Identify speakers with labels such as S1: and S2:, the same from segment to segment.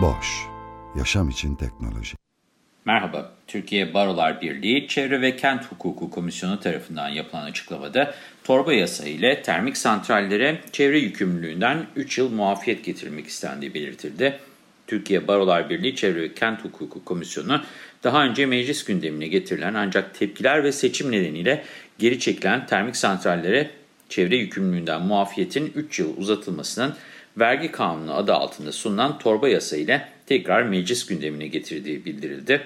S1: Boş, yaşam için teknoloji.
S2: Merhaba, Türkiye Barolar Birliği Çevre ve Kent Hukuku Komisyonu tarafından yapılan açıklamada torba yasa ile termik santrallere çevre yükümlülüğünden 3 yıl muafiyet getirilmek istendiği belirtildi. Türkiye Barolar Birliği Çevre ve Kent Hukuku Komisyonu daha önce meclis gündemine getirilen ancak tepkiler ve seçim nedeniyle geri çekilen termik santrallere çevre yükümlülüğünden muafiyetin 3 yıl uzatılmasının vergi kanunu adı altında sunulan torba yasa ile tekrar meclis gündemine getirdiği bildirildi.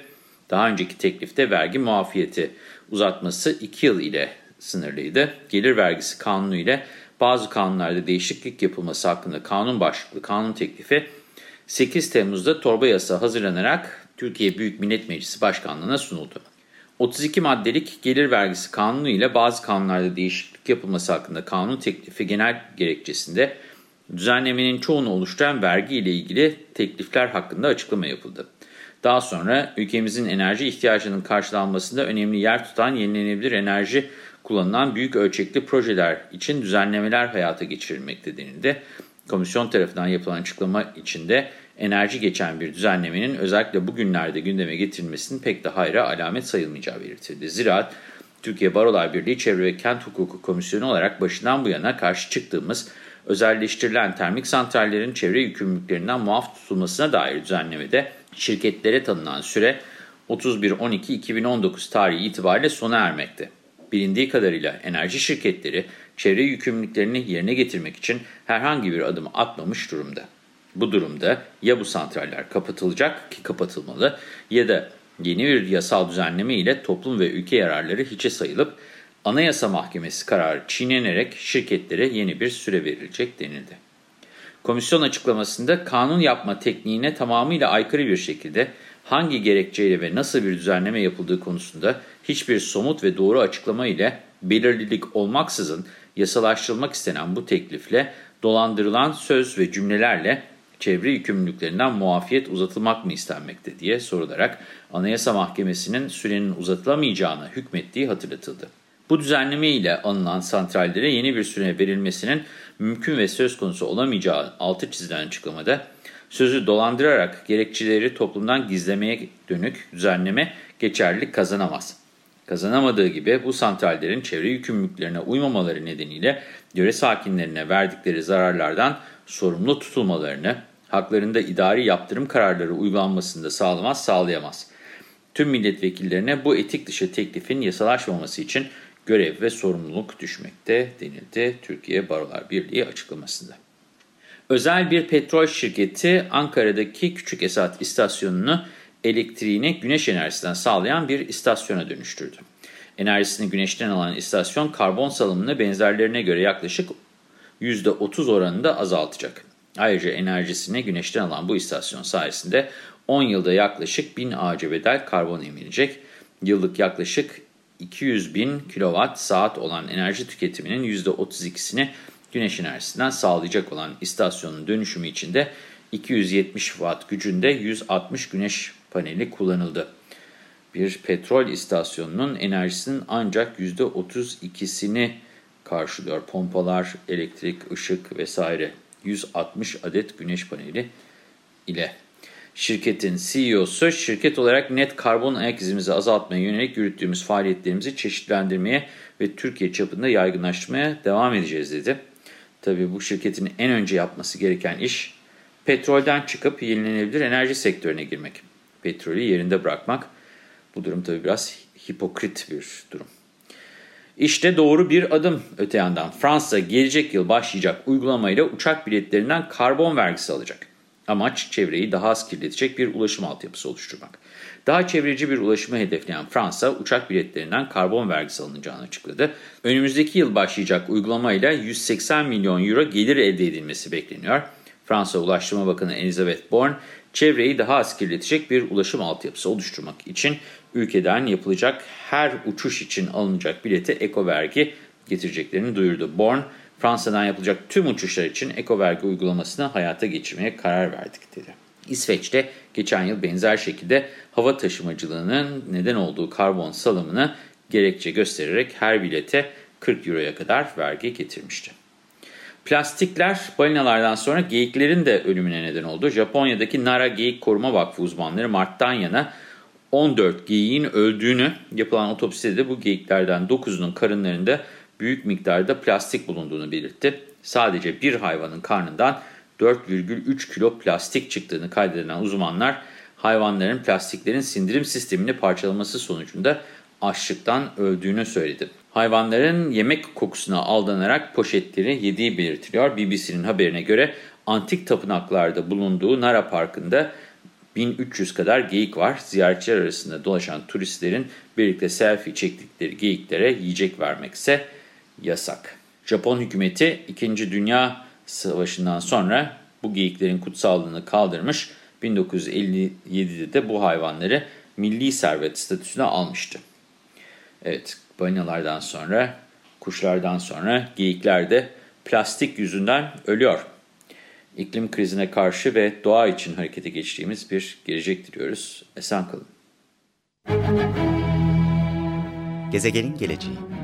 S2: Daha önceki teklifte vergi muafiyeti uzatması 2 yıl ile sınırlıydı. Gelir vergisi kanunu ile bazı kanunlarda değişiklik yapılması hakkında kanun başlıklı kanun teklifi 8 Temmuz'da torba yasa hazırlanarak Türkiye Büyük Millet Meclisi Başkanlığı'na sunuldu. 32 maddelik gelir vergisi kanunu ile bazı kanunlarda değişiklik yapılması hakkında kanun teklifi genel gerekçesinde düzenlemenin çoğunu oluşturan vergi ile ilgili teklifler hakkında açıklama yapıldı. Daha sonra ülkemizin enerji ihtiyacının karşılanmasında önemli yer tutan yenilenebilir enerji kullanılan büyük ölçekli projeler için düzenlemeler hayata geçirilmekte denildi. Komisyon tarafından yapılan açıklama içinde enerji geçen bir düzenlemenin özellikle bugünlerde gündeme getirilmesinin pek de hayra alamet sayılmayacağı belirtildi. Zira Türkiye Barolar Birliği Çevre ve Kent Hukuku Komisyonu olarak başından bu yana karşı çıktığımız özelleştirilen termik santrallerin çevre yükümlülüklerinden muaf tutulmasına dair düzenlemede şirketlere tanınan süre 31.12.2019 tarihi itibariyle sona ermekte. Bilindiği kadarıyla enerji şirketleri çevre yükümlülüklerini yerine getirmek için herhangi bir adım atmamış durumda. Bu durumda ya bu santraller kapatılacak ki kapatılmalı ya da yeni bir yasal düzenleme ile toplum ve ülke yararları hiçe sayılıp Anayasa Mahkemesi kararı çiğnenerek şirketlere yeni bir süre verilecek denildi. Komisyon açıklamasında kanun yapma tekniğine tamamıyla aykırı bir şekilde hangi gerekçeyle ve nasıl bir düzenleme yapıldığı konusunda hiçbir somut ve doğru açıklama ile belirlilik olmaksızın yasalaştırılmak istenen bu teklifle dolandırılan söz ve cümlelerle çevre yükümlülüklerinden muafiyet uzatılmak mı istenmekte diye sorularak Anayasa Mahkemesi'nin sürenin uzatılamayacağına hükmettiği hatırlatıldı. Bu düzenleme ile alınan santrallere yeni bir süre verilmesinin mümkün ve söz konusu olamayacağı altı çizilen açıklamada sözü dolandırarak gerekçeleri toplumdan gizlemeye dönük düzenleme geçerlilik kazanamaz. Kazanamadığı gibi bu santrallerin çevre yükümlülüklerine uymamaları nedeniyle yöre sakinlerine verdikleri zararlardan sorumlu tutulmalarını, haklarında idari yaptırım kararları uygulanmasını da sağlamaz, sağlayamaz. Tüm milletvekillerine bu etik dışı teklifin yasalaşmaması için görev ve sorumluluk düşmekte denildi Türkiye Barolar Birliği açıklamasında. Özel bir petrol şirketi Ankara'daki Küçük Esat istasyonunu elektriğini güneş enerjisinden sağlayan bir istasyona dönüştürdü. Enerjisini güneşten alan istasyon karbon salımını benzerlerine göre yaklaşık %30 oranında azaltacak. Ayrıca enerjisini güneşten alan bu istasyon sayesinde 10 yılda yaklaşık 1000 ağaca bedel karbon emilecek. Yıllık yaklaşık 200 bin kilowatt saat olan enerji tüketiminin %32'sini güneş enerjisinden sağlayacak olan istasyonun dönüşümü için de 270 watt gücünde 160 güneş paneli kullanıldı. Bir petrol istasyonunun enerjisinin ancak %32'sini karşılıyor. Pompalar, elektrik, ışık vesaire 160 adet güneş paneli ile. Şirketin CEO'su, şirket olarak net karbon ayak izimizi azaltmaya yönelik yürüttüğümüz faaliyetlerimizi çeşitlendirmeye ve Türkiye çapında yaygınlaştırmaya devam edeceğiz dedi. Tabii bu şirketin en önce yapması gereken iş petrolden çıkıp yenilenebilir enerji sektörüne girmek. Petrolü yerinde bırakmak. Bu durum tabii biraz hipokrit bir durum. İşte doğru bir adım öte yandan. Fransa gelecek yıl başlayacak uygulamayla uçak biletlerinden karbon vergisi alacak. Amaç çevreyi daha az kirletecek bir ulaşım altyapısı oluşturmak. Daha çevreci bir ulaşımı hedefleyen Fransa, uçak biletlerinden karbon vergisi alınacağını açıkladı. Önümüzdeki yıl başlayacak uygulamayla 180 milyon euro gelir elde edilmesi bekleniyor. Fransa Ulaştırma Bakanı Elizabeth Borne, çevreyi daha az kirletecek bir ulaşım altyapısı oluşturmak için ülkeden yapılacak her uçuş için alınacak bilete eko vergi getireceklerini duyurdu. Borne, Fransa'dan yapılacak tüm uçuşlar için eko vergi uygulamasını hayata geçirmeye karar verdik dedi. İsveç'te geçen yıl benzer şekilde hava taşımacılığının neden olduğu karbon salımını gerekçe göstererek her bilete 40 euroya kadar vergi getirmişti. Plastikler balinalardan sonra geyiklerin de ölümüne neden oldu. Japonya'daki Nara Geyik Koruma Vakfı uzmanları Mart'tan yana 14 geyiğin öldüğünü yapılan otopside de bu geyiklerden 9'unun karınlarında büyük miktarda plastik bulunduğunu belirtti. Sadece bir hayvanın karnından 4,3 kilo plastik çıktığını kaydeden uzmanlar hayvanların plastiklerin sindirim sistemini parçalaması sonucunda açlıktan öldüğünü söyledi. Hayvanların yemek kokusuna aldanarak poşetleri yediği belirtiliyor. BBC'nin haberine göre antik tapınaklarda bulunduğu Nara Parkı'nda 1300 kadar geyik var. Ziyaretçiler arasında dolaşan turistlerin birlikte selfie çektikleri geyiklere yiyecek vermekse yasak. Japon hükümeti 2. Dünya Savaşı'ndan sonra bu geyiklerin kutsallığını kaldırmış, 1957'de de bu hayvanları milli servet statüsüne almıştı. Evet, balinalardan sonra, kuşlardan sonra geyikler de plastik yüzünden ölüyor. İklim krizine karşı ve doğa için harekete geçtiğimiz bir gelecek diliyoruz. Esen kalın.
S3: Gezegenin geleceği